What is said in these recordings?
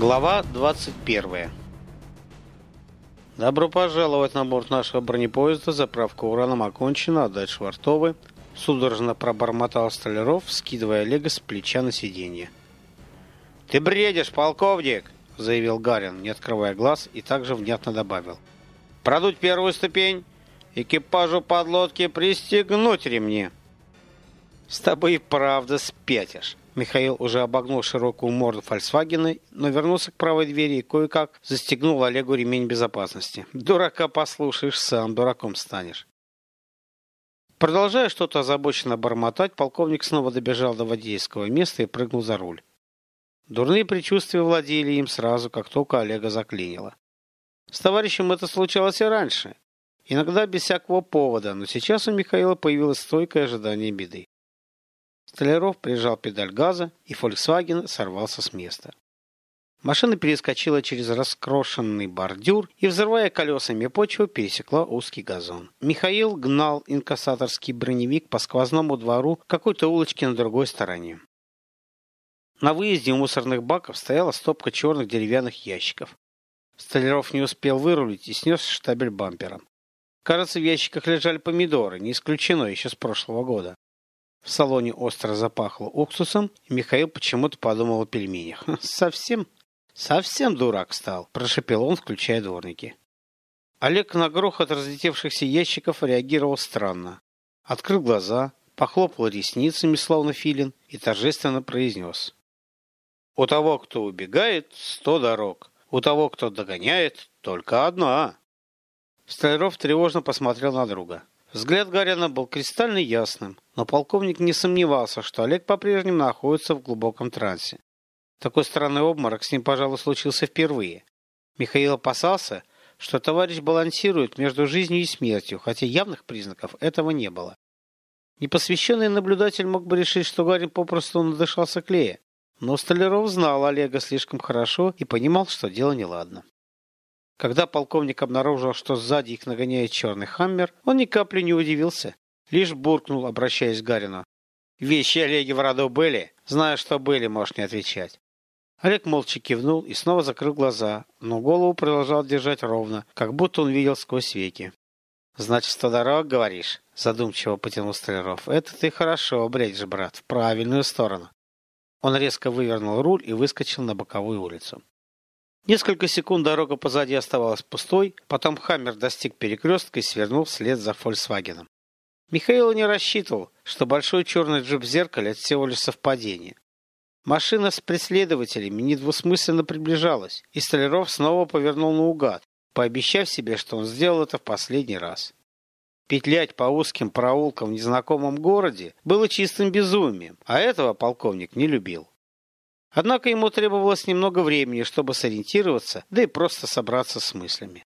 Глава 21 Добро пожаловать на борт нашего бронепоезда. Заправка ураном окончена, отдать швартовы. Судорожно пробормотал Столяров, скидывая Олега с плеча на сиденье. «Ты бредишь, полковник!» — заявил Гарин, не открывая глаз, и также внятно добавил. «Продуть первую ступень, экипажу подлодки пристегнуть ремни!» «С тобой и правда спятишь!» Михаил уже обогнул широкую морду Фольксвагена, но вернулся к правой двери и кое-как застегнул Олегу ремень безопасности. «Дурака послушаешь, сам дураком станешь». Продолжая что-то озабоченно бормотать, полковник снова добежал до водительского места и прыгнул за руль. Дурные предчувствия владели им сразу, как только Олега заклинило. С товарищем это случалось и раньше. Иногда без всякого повода, но сейчас у Михаила появилось стойкое ожидание беды. Столяров прижал педаль газа, и Volkswagen сорвался с места. Машина перескочила через раскрошенный бордюр и, взрывая колесами почву, пересекла узкий газон. Михаил гнал инкассаторский броневик по сквозному двору какой-то улочки на другой стороне. На выезде у мусорных баков стояла стопка черных деревянных ящиков. Столяров не успел вырулить и снес штабель бампером. Кажется, в ящиках лежали помидоры, не исключено еще с прошлого года. В салоне остро запахло уксусом, и Михаил почему-то подумал о пельменях. «Совсем, совсем дурак стал», – прошепел он, включая дворники. Олег на грохот разлетевшихся ящиков реагировал странно. Открыл глаза, похлопал ресницами, словно филин, и торжественно произнес. «У того, кто убегает, сто дорог. У того, кто догоняет, только одна». Столяров тревожно посмотрел на друга. Взгляд Гарина был кристально ясным, но полковник не сомневался, что Олег по-прежнему находится в глубоком трансе. Такой странный обморок с ним, пожалуй, случился впервые. Михаил опасался, что товарищ балансирует между жизнью и смертью, хотя явных признаков этого не было. Непосвященный наблюдатель мог бы решить, что Гарин попросту надышался клея, но Столяров знал Олега слишком хорошо и понимал, что дело неладно. Когда полковник обнаружил, что сзади их нагоняет черный хаммер, он ни капли не удивился. Лишь буркнул, обращаясь к Гарину. «Вещи Олеги в роду были? Знаю, что были, можешь не отвечать». Олег молча кивнул и снова закрыл глаза, но голову продолжал держать ровно, как будто он видел сквозь веки. «Значит, сто дорог, говоришь?» Задумчиво потянул Столяров. «Это ты хорошо бредишь, брат, в правильную сторону». Он резко вывернул руль и выскочил на боковую улицу. Несколько секунд дорога позади оставалась пустой, потом Хаммер достиг перекрестка и свернул вслед за Фольксвагеном. Михаил не рассчитывал, что большой черный джип в зеркале – это всего лишь совпадение. Машина с преследователями недвусмысленно приближалась, и Столяров снова повернул наугад, пообещав себе, что он сделал это в последний раз. Петлять по узким проулкам в незнакомом городе было чистым безумием, а этого полковник не любил. Однако ему требовалось немного времени, чтобы сориентироваться, да и просто собраться с мыслями.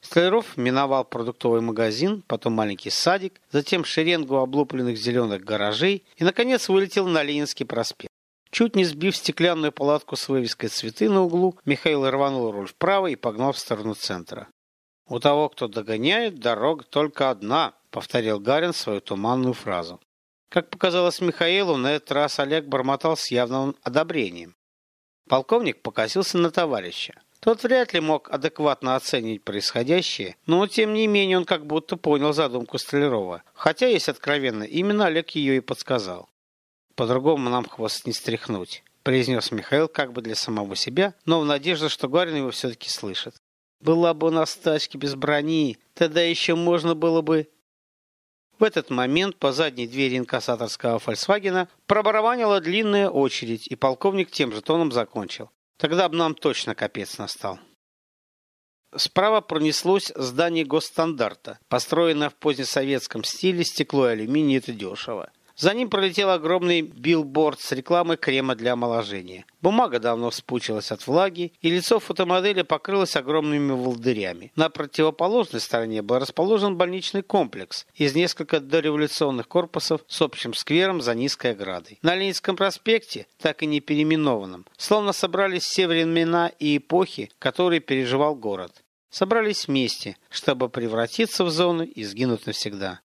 Столяров миновал продуктовый магазин, потом маленький садик, затем шеренгу облупленных зеленых гаражей и, наконец, вылетел на Ленинский проспект. Чуть не сбив стеклянную палатку с вывеской «Цветы» на углу, Михаил рванул руль вправо и погнал в сторону центра. «У того, кто догоняет, дорога только одна», — повторил Гарин свою туманную фразу. Как показалось Михаилу, на этот раз Олег бормотал с явным одобрением. Полковник покосился на товарища. Тот вряд ли мог адекватно оценить происходящее, но тем не менее он как будто понял задумку Столярова. Хотя, есть откровенно, именно Олег ее и подсказал. «По-другому нам хвост не стряхнуть», – произнес Михаил как бы для самого себя, но в надежде, что Гарин его все-таки слышит. «Была бы у нас тачка без брони, тогда еще можно было бы...» В этот момент по задней двери инкассаторского «Фольксвагена» пробарабанила длинная очередь, и полковник тем же тоном закончил. Тогда бы нам точно капец настал. Справа пронеслось здание госстандарта, построенное в позднесоветском стиле, стекло и алюминий – это дешево. За ним пролетел огромный билборд с рекламой крема для омоложения. Бумага давно вспучилась от влаги, и лицо фотомодели покрылось огромными волдырями. На противоположной стороне был расположен больничный комплекс из нескольких дореволюционных корпусов с общим сквером за низкой оградой. На Ленинском проспекте, так и не переименованном, словно собрались все времена и эпохи, которые переживал город. Собрались вместе, чтобы превратиться в зону и сгинуть навсегда.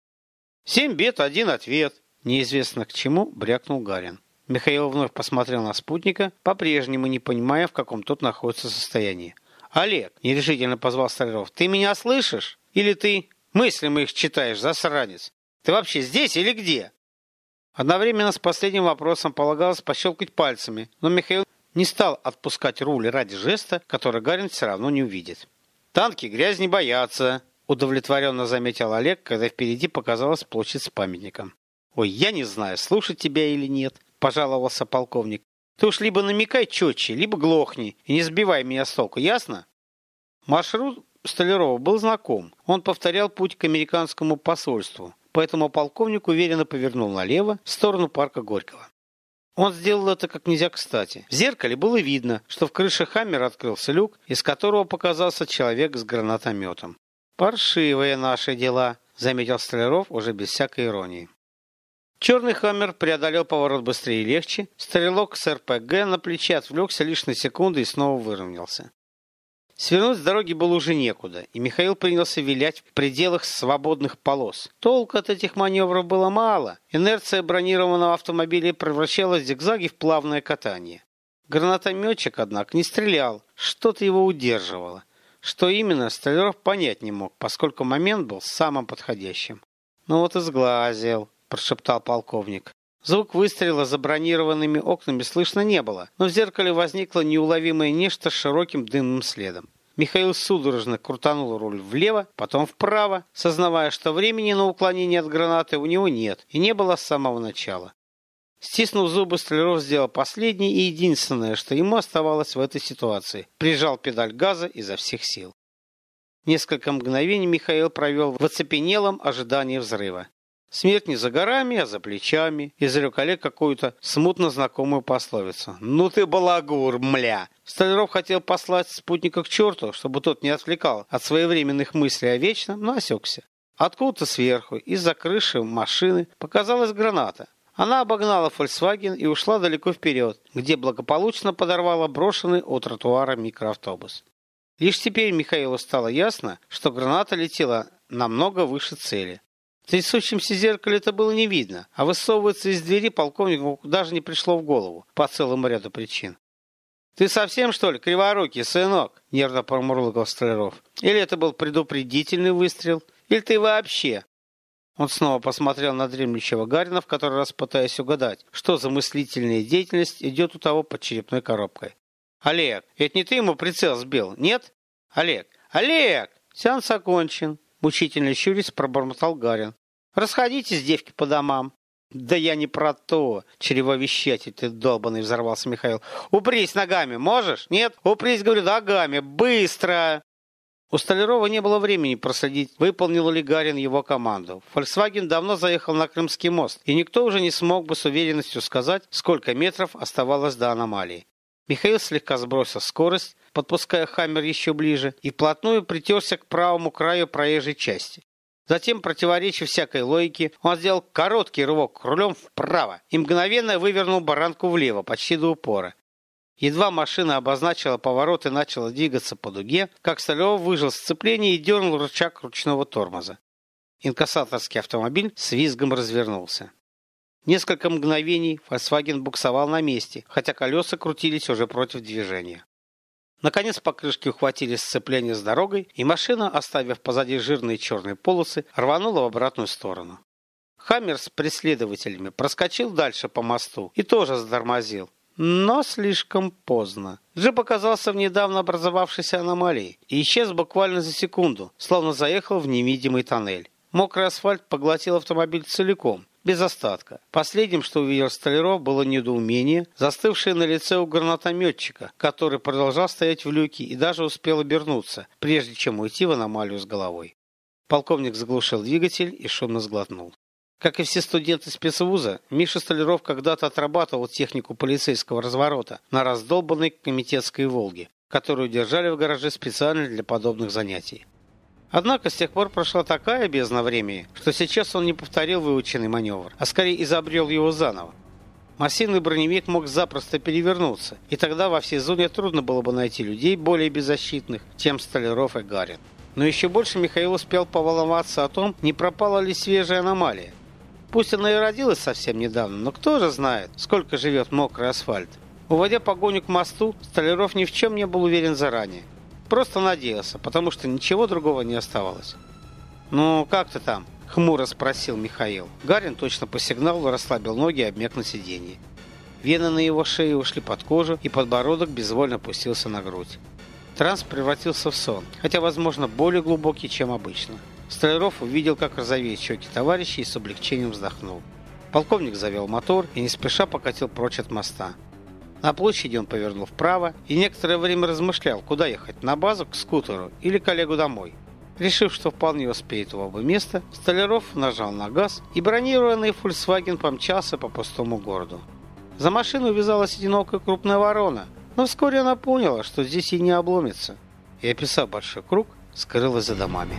«Семь бед, один ответ», Неизвестно к чему брякнул Гарин. Михаил вновь посмотрел на спутника, по-прежнему не понимая, в каком тот находится состоянии. «Олег!» – нерешительно позвал Столяров. «Ты меня слышишь? Или ты мысли моих читаешь, засранец? Ты вообще здесь или где?» Одновременно с последним вопросом полагалось пощелкать пальцами, но Михаил не стал отпускать руль ради жеста, который Гарин все равно не увидит. «Танки грязь не боятся», – удовлетворенно заметил Олег, когда впереди показалась площадь с памятником. «Ой, я не знаю, слушать тебя или нет», – пожаловался полковник. «Ты уж либо намекай четче, либо глохни, и не сбивай меня с толку, ясно?» Маршрут Столярова был знаком. Он повторял путь к американскому посольству поэтому полковник уверенно повернул налево в сторону парка Горького. Он сделал это как нельзя кстати. В зеркале было видно, что в крыше Хаммера открылся люк, из которого показался человек с гранатометом. «Паршивые наши дела», — заметил Столяров уже без всякой иронии. Черный Хаммер преодолел поворот быстрее и легче. Стрелок с РПГ на плече отвлекся лишь на секунду и снова выровнялся. Свернуть с дороги было уже некуда, и Михаил принялся вилять в пределах свободных полос. Толк от этих маневров было мало. Инерция бронированного автомобиля превращалась в зигзаги в плавное катание. Гранатометчик, однако, не стрелял. Что-то его удерживало. Что именно, Столяров понять не мог, поскольку момент был самым подходящим. «Ну вот и сглазил», – прошептал полковник. Звук выстрела за бронированными окнами слышно не было, но в зеркале возникло неуловимое нечто с широким дымным следом. Михаил судорожно крутанул руль влево, потом вправо, сознавая, что времени на уклонение от гранаты у него нет и не было с самого начала. Стиснув зубы, Столяров сделал последнее и единственное, что ему оставалось в этой ситуации. Прижал педаль газа изо всех сил. Несколько мгновений Михаил провел в оцепенелом ожидании взрыва. Смерть не за горами, а за плечами. Изрек Олег какую-то смутно знакомую пословицу. «Ну ты балагур, мля!» Столяров хотел послать спутника к черту, чтобы тот не отвлекал от своевременных мыслей о вечном, но осекся. Откуда-то сверху, из-за крыши машины, показалась граната. Она обогнала «Фольксваген» и ушла далеко вперед, где благополучно подорвала брошенный у тротуара микроавтобус. Лишь теперь Михаилу стало ясно, что граната летела намного выше цели. В трясущемся зеркале это было не видно, а высовываться из двери полковнику даже не пришло в голову по целому ряду причин. «Ты совсем, что ли, криворукий, сынок?» — нервно промурлыкал Столяров. «Или это был предупредительный выстрел? Или ты вообще?» Он снова посмотрел на дремлющего Гарина, в который раз пытаясь угадать, что за мыслительная деятельность идет у того под черепной коробкой. «Олег, это не ты ему прицел сбил, нет? Олег! Олег! Сеанс окончен!» Мучительно щурясь пробормотал Гарин. «Расходитесь, девки, по домам». «Да я не про то, чревовещатель ты долбанный!» взорвался Михаил. «Упрись ногами, можешь? Нет? Упрись, говорю, ногами! Быстро!» У Столярова не было времени проследить, выполнил ли Гарин его команду. Volkswagen давно заехал на Крымский мост, и никто уже не смог бы с уверенностью сказать, сколько метров оставалось до аномалии. Михаил слегка сбросил скорость, подпуская Хаммер еще ближе, и вплотную притерся к правому краю проезжей части. Затем, противоречив всякой логике, он сделал короткий рывок рулем вправо и мгновенно вывернул баранку влево, почти до упора. Едва машина обозначила поворот и начала двигаться по дуге, как Столяров выжил сцепление и дернул рычаг ручного тормоза. Инкассаторский автомобиль с визгом развернулся. Несколько мгновений Volkswagen буксовал на месте, хотя колеса крутились уже против движения. Наконец покрышки ухватили сцепление с дорогой, и машина, оставив позади жирные черные полосы, рванула в обратную сторону. Хаммер с преследователями проскочил дальше по мосту и тоже затормозил. Но слишком поздно. Джип оказался в недавно образовавшейся аномалии и исчез буквально за секунду, словно заехал в невидимый тоннель. Мокрый асфальт поглотил автомобиль целиком, без остатка. Последним, что увидел Столяров, было недоумение, застывшее на лице у гранатометчика, который продолжал стоять в люке и даже успел обернуться, прежде чем уйти в аномалию с головой. Полковник заглушил двигатель и шумно сглотнул. Как и все студенты спецвуза, Миша Столяров когда-то отрабатывал технику полицейского разворота на раздолбанной комитетской «Волге», которую держали в гараже специально для подобных занятий. Однако с тех пор прошла такая бездна времени, что сейчас он не повторил выученный маневр, а скорее изобрел его заново. Массивный броневик мог запросто перевернуться, и тогда во всей зоне трудно было бы найти людей более беззащитных, чем Столяров и Гарин. Но еще больше Михаил успел поволноваться о том, не пропала ли свежая аномалия. Пусть она и родилась совсем недавно, но кто же знает, сколько живет мокрый асфальт. Уводя погоню к мосту, Столяров ни в чем не был уверен заранее. Просто надеялся, потому что ничего другого не оставалось. «Ну, как ты там?» — хмуро спросил Михаил. Гарин точно по сигналу расслабил ноги и обмяк на сиденье. Вены на его шее ушли под кожу, и подбородок безвольно опустился на грудь. Транс превратился в сон, хотя, возможно, более глубокий, чем обычно. Столяров увидел, как розовеют щеки товарища и с облегчением вздохнул. Полковник завел мотор и не спеша покатил прочь от моста. На площади он повернул вправо и некоторое время размышлял, куда ехать, на базу, к скутеру или коллегу домой. Решив, что вполне успеет в оба места, Столяров нажал на газ, и бронированный Volkswagen помчался по пустому городу. За машину увязалась одинокая крупная ворона, но вскоре она поняла, что здесь и не обломится, и, описав большой круг, скрылась за домами.